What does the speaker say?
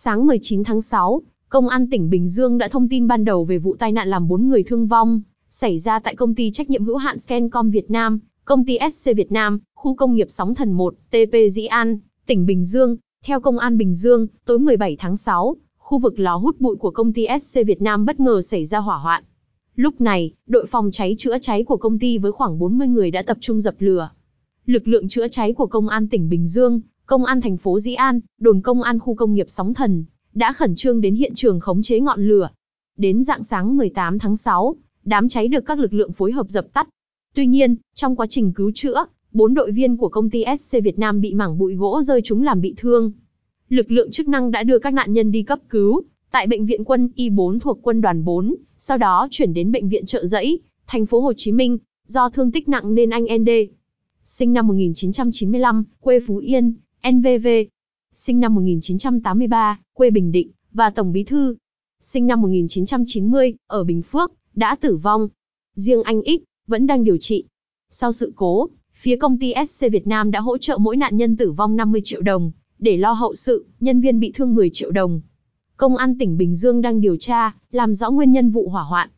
Sáng 19 tháng 6, Công an tỉnh Bình Dương đã thông tin ban đầu về vụ tai nạn làm 4 người thương vong, xảy ra tại công ty trách nhiệm hữu hạn Scancom Việt Nam, công ty SC Việt Nam, khu công nghiệp Sóng Thần 1, TP Dĩ An, tỉnh Bình Dương. Theo Công an Bình Dương, tối 17 tháng 6, khu vực lò hút bụi của công ty SC Việt Nam bất ngờ xảy ra hỏa hoạn. Lúc này, đội phòng cháy chữa cháy của công ty với khoảng 40 người đã tập trung dập lửa. Lực lượng chữa cháy của Công an tỉnh Bình Dương, Công an thành phố Dĩ An, đồn công an khu công nghiệp Sóng Thần, đã khẩn trương đến hiện trường khống chế ngọn lửa. Đến dạng sáng 18 tháng 6, đám cháy được các lực lượng phối hợp dập tắt. Tuy nhiên, trong quá trình cứu chữa, bốn đội viên của công ty SC Việt Nam bị mảng bụi gỗ rơi chúng làm bị thương. Lực lượng chức năng đã đưa các nạn nhân đi cấp cứu tại bệnh viện quân Y4 thuộc quân đoàn 4, sau đó chuyển đến bệnh viện Trợ Giấy, thành phố Hồ Chí Minh, do thương tích nặng nên anh ND, sinh năm 1995, quê Phú Yên, NVV, sinh năm 1983, quê Bình Định, và Tổng Bí Thư, sinh năm 1990, ở Bình Phước, đã tử vong. Riêng anh X, vẫn đang điều trị. Sau sự cố, phía công ty SC Việt Nam đã hỗ trợ mỗi nạn nhân tử vong 50 triệu đồng, để lo hậu sự, nhân viên bị thương 10 triệu đồng. Công an tỉnh Bình Dương đang điều tra, làm rõ nguyên nhân vụ hỏa hoạn.